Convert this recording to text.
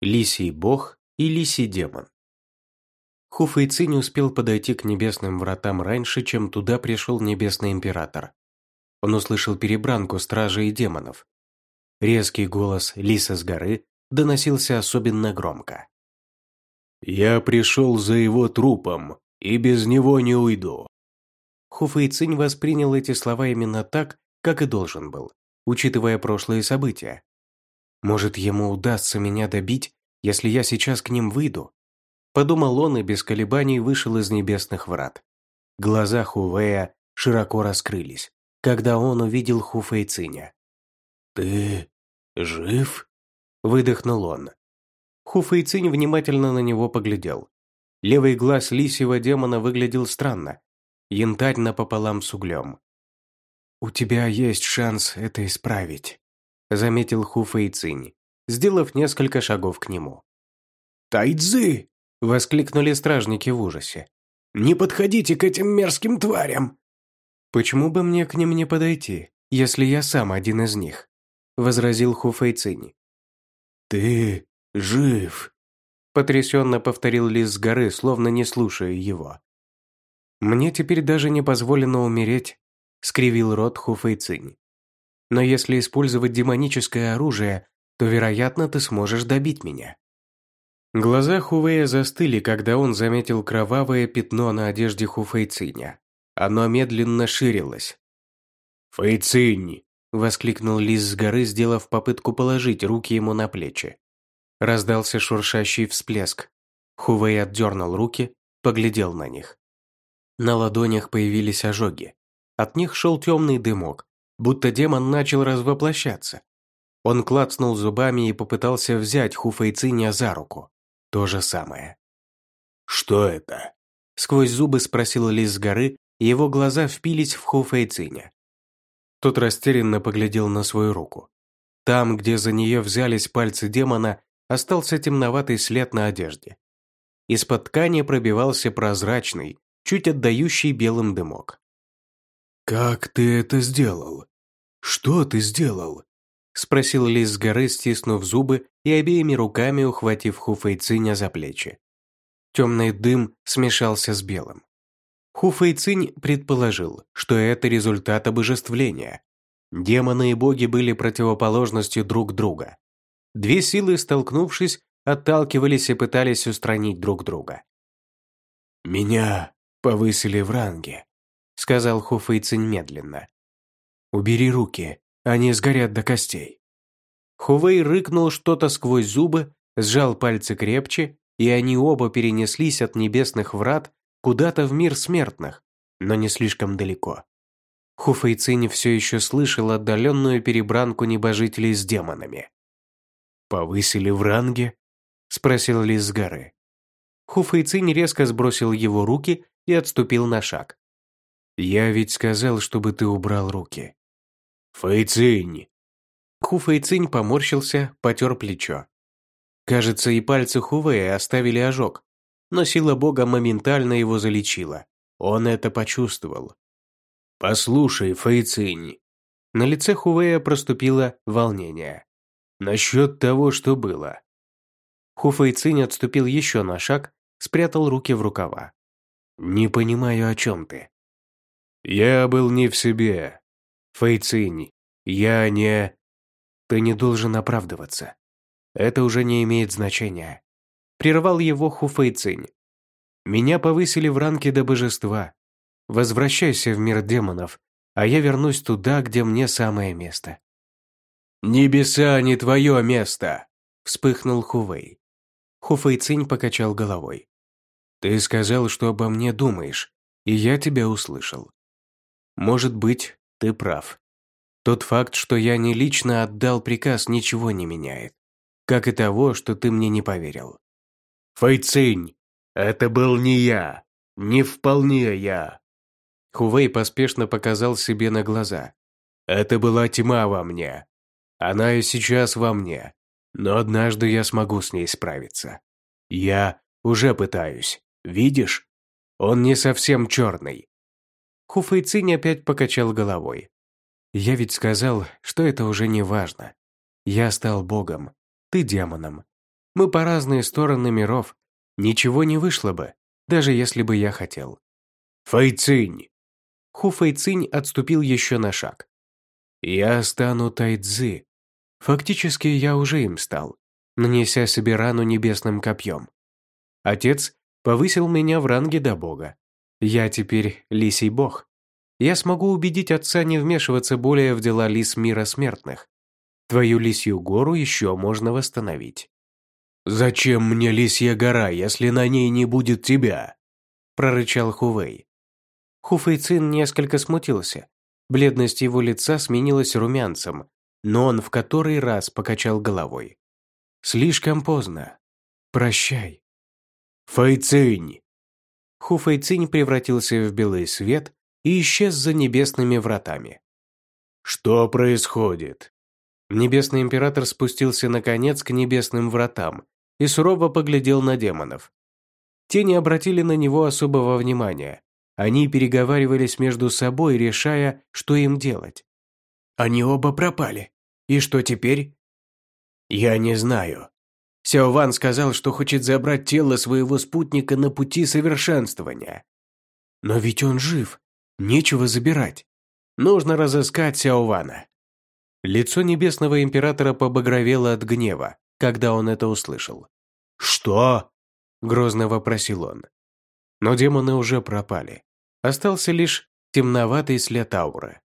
Лисий бог и лисий демон. Хуфэйци не успел подойти к небесным вратам раньше, чем туда пришел небесный император. Он услышал перебранку стражей и демонов. Резкий голос лиса с горы доносился особенно громко. «Я пришел за его трупом, и без него не уйду». Хуфэйцинь воспринял эти слова именно так, как и должен был, учитывая прошлые события. «Может, ему удастся меня добить, если я сейчас к ним выйду?» Подумал он и без колебаний вышел из небесных врат. Глаза Хувея широко раскрылись, когда он увидел Хуфэйциня. «Ты жив?» – выдохнул он. Хуфэйцинь внимательно на него поглядел. Левый глаз лисьего демона выглядел странно, янтарь напополам с углем. «У тебя есть шанс это исправить», – заметил Хуфэйцинь, сделав несколько шагов к нему. «Тайцзы!» – воскликнули стражники в ужасе. «Не подходите к этим мерзким тварям!» «Почему бы мне к ним не подойти, если я сам один из них?» – возразил Хуфэйцинь. «Ты жив!» – потрясенно повторил Лис с горы, словно не слушая его. «Мне теперь даже не позволено умереть», – скривил рот Хуфэйцинь. «Но если использовать демоническое оружие, то, вероятно, ты сможешь добить меня». Глаза Хувея застыли, когда он заметил кровавое пятно на одежде Хуфэйциня. Оно медленно ширилось. «Фэйцинь!» – воскликнул Лис с горы, сделав попытку положить руки ему на плечи. Раздался шуршащий всплеск. Хувей отдернул руки, поглядел на них. На ладонях появились ожоги. От них шел темный дымок, будто демон начал развоплощаться. Он клацнул зубами и попытался взять Хуфэйциня за руку. То же самое. «Что это?» Сквозь зубы спросил Лис с горы, и его глаза впились в Хуфэйциня. Тот растерянно поглядел на свою руку. Там, где за нее взялись пальцы демона, остался темноватый след на одежде. Из-под ткани пробивался прозрачный, чуть отдающий белым дымок. «Как ты это сделал? Что ты сделал?» спросил Лис с горы, стиснув зубы и обеими руками ухватив Хуфэйциня за плечи. Темный дым смешался с белым. Хуфэйцинь предположил, что это результат обожествления. Демоны и боги были противоположностью друг друга. Две силы, столкнувшись, отталкивались и пытались устранить друг друга. «Меня повысили в ранге», — сказал Хуфэйцинь медленно. «Убери руки, они сгорят до костей. Хувей рыкнул что-то сквозь зубы, сжал пальцы крепче, и они оба перенеслись от небесных врат куда-то в мир смертных, но не слишком далеко. Хуфейцини все еще слышал отдаленную перебранку небожителей с демонами. «Повысили в ранге?» – спросил Лис с. Хуфейцинь резко сбросил его руки и отступил на шаг. «Я ведь сказал, чтобы ты убрал руки», «Фэйцинь!» Ху Фэйцинь поморщился, потер плечо. Кажется, и пальцы Хувея оставили ожог, но сила бога моментально его залечила. Он это почувствовал. «Послушай, Фэйцинь!» На лице Хувея проступило волнение. «Насчет того, что было». Ху Фэйцинь отступил еще на шаг, спрятал руки в рукава. «Не понимаю, о чем ты». «Я был не в себе. Фэйцинь, я не...» «Ты не должен оправдываться. Это уже не имеет значения». Прервал его Ху Фэйцинь. «Меня повысили в ранге до божества. Возвращайся в мир демонов, а я вернусь туда, где мне самое место». «Небеса не твое место!» – вспыхнул Хувей. Хуфэйцинь покачал головой. «Ты сказал, что обо мне думаешь, и я тебя услышал. Может быть, ты прав. Тот факт, что я не лично отдал приказ, ничего не меняет. Как и того, что ты мне не поверил. Фэйцинь, это был не я. Не вполне я. Хувей поспешно показал себе на глаза. Это была тьма во мне. Она и сейчас во мне. Но однажды я смогу с ней справиться. Я уже пытаюсь. Видишь? Он не совсем черный. Хуфэйцинь опять покачал головой. «Я ведь сказал, что это уже не важно. Я стал богом, ты демоном. Мы по разные стороны миров. Ничего не вышло бы, даже если бы я хотел. Фэйцинь!» Ху Фэйцинь отступил еще на шаг. «Я стану Тайцзы. Фактически я уже им стал, нанеся себе рану небесным копьем. Отец повысил меня в ранге до бога. Я теперь лисий бог. Я смогу убедить отца не вмешиваться более в дела лис мира смертных. Твою лисью гору еще можно восстановить. «Зачем мне лисья гора, если на ней не будет тебя?» прорычал Хувей. Хуфейцин несколько смутился. Бледность его лица сменилась румянцем, но он в который раз покачал головой. «Слишком поздно. Прощай». «Фэйцинь!» Хуфэйцинь превратился в белый свет и исчез за небесными вратами. «Что происходит?» Небесный император спустился наконец к небесным вратам и сурово поглядел на демонов. Те не обратили на него особого внимания. Они переговаривались между собой, решая, что им делать. Они оба пропали. И что теперь? Я не знаю. Сяо Ван сказал, что хочет забрать тело своего спутника на пути совершенствования. Но ведь он жив. Нечего забирать. Нужно разыскать Сяо Вана. Лицо небесного императора побагровело от гнева, когда он это услышал. «Что?» – грозно вопросил он. Но демоны уже пропали. Остался лишь темноватый след ауры.